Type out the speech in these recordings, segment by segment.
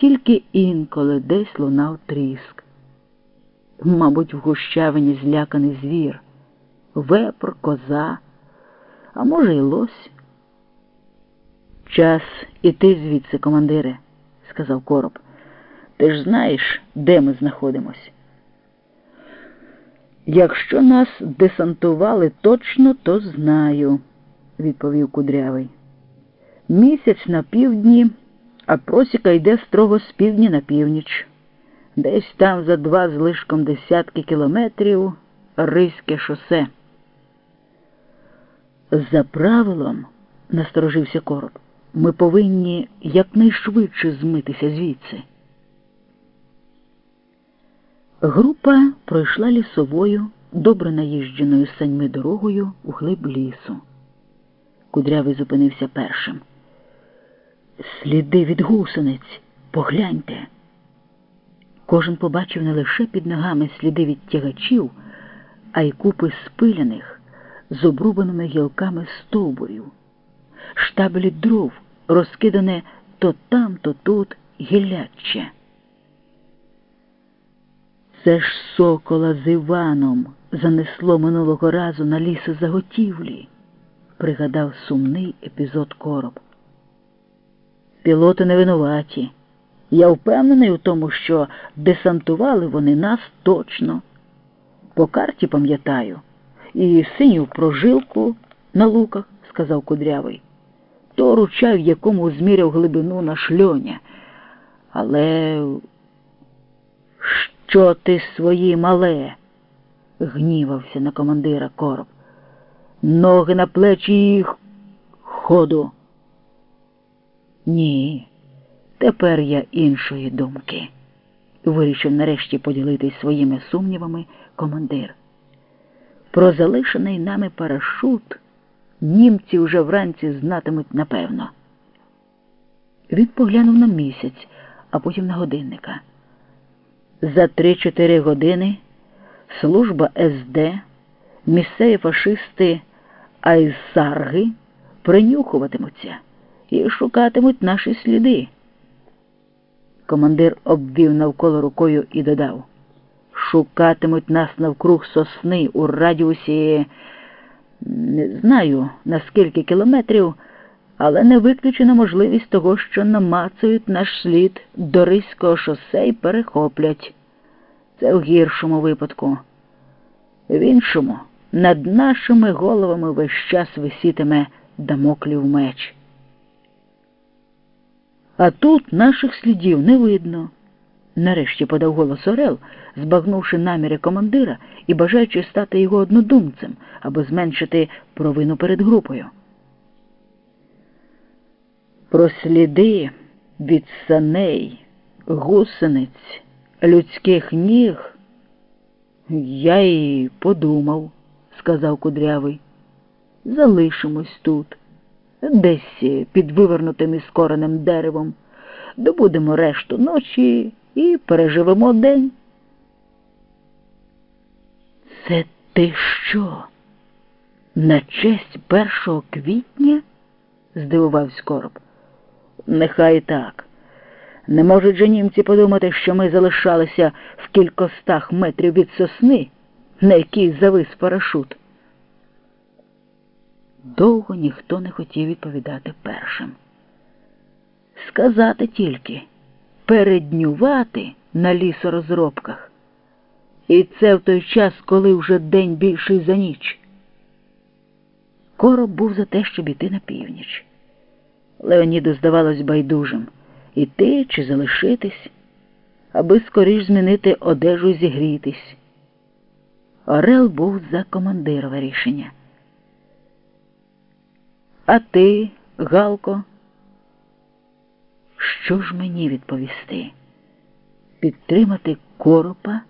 тільки інколи десь лунав тріск. Мабуть, в гущавині зляканий звір, вепр, коза, а може, й лось. Час іти звідси, командире, сказав короб. Ти ж знаєш, де ми знаходимось. Якщо нас десантували точно, то знаю, відповів кудрявий. Місяць на півдні, а просіка йде строго з півдні на північ. Десь там за два з лишком десятки кілометрів Ризьке шосе. За правилом, насторожився короб, ми повинні якнайшвидше змитися звідси. Група пройшла лісовою, добре наїждженою саньми дорогою у глиб лісу. Кудрявий зупинився першим. Сліди від гусениць, погляньте. Кожен побачив не лише під ногами сліди від тягачів, а й купи спиляних з обрубаними гілками стовбурів, штабелі дров, розкидане то там, то тут гілляччя. Це ж сокола з Іваном занесло минулого разу на лісозаготівлі, пригадав сумний епізод короб. Пілоти не винуваті. Я впевнений у тому, що десантували вони нас точно. По карті пам'ятаю, і синю прожилку на луках, сказав кудрявий. То ручай, в якому зміряв глибину на шльоня. Але що ти свої мале? гнівався на командира короб. Ноги на плечі їх ходу. Ні, тепер я іншої думки, вирішив нарешті поділитись своїми сумнівами командир. Про залишений нами парашут німці вже вранці знатимуть напевно. Він поглянув на місяць, а потім на годинника. За три-чотири години служба СД, місцеві фашисти Айсарги принюхуватимуться і шукатимуть наші сліди. Командир обвів навколо рукою і додав шукатимуть нас навкруг сосни у радіусі, не знаю на скільки кілометрів, але не виключена можливість того, що намацають наш слід до Ризького шосе і перехоплять. Це в гіршому випадку. В іншому над нашими головами весь час висітиме дамоклів меч. А тут наших слідів не видно. Нарешті подав голос Орел, збагнувши наміри командира і бажаючи стати його однодумцем, аби зменшити провину перед групою. Про сліди від саней, гусениць, людських ніг я й подумав, сказав кудрявий. Залишимось тут десь під вивернутим і скореним деревом, добудемо решту ночі і переживемо день. Це ти що? На честь першого квітня? здивувався короб. Нехай так. Не можуть же німці подумати, що ми залишалися в кількостах метрів від сосни, на якій завис парашут. Довго ніхто не хотів відповідати першим. Сказати тільки переднювати на лісорозробках. І це в той час, коли вже день більший за ніч. Короб був за те, щоб іти на північ. Леоніду здавалось байдужим іти чи залишитись, аби скоріш змінити одежу і зігрітись. Орел був за командирове рішення. А ти, Галко, що ж мені відповісти? Підтримати коропа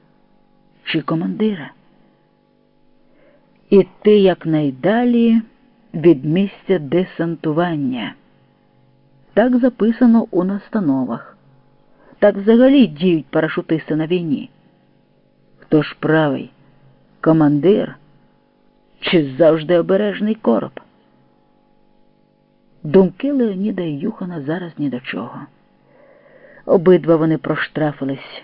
чи командира? Іти якнайдалі від місця десантування. Так записано у настановах. Так взагалі діють парашутисти на війні. Хто ж правий? Командир чи завжди обережний короб? Думки Леоніда і Юхана зараз ні до чого. Обидва вони проштрафились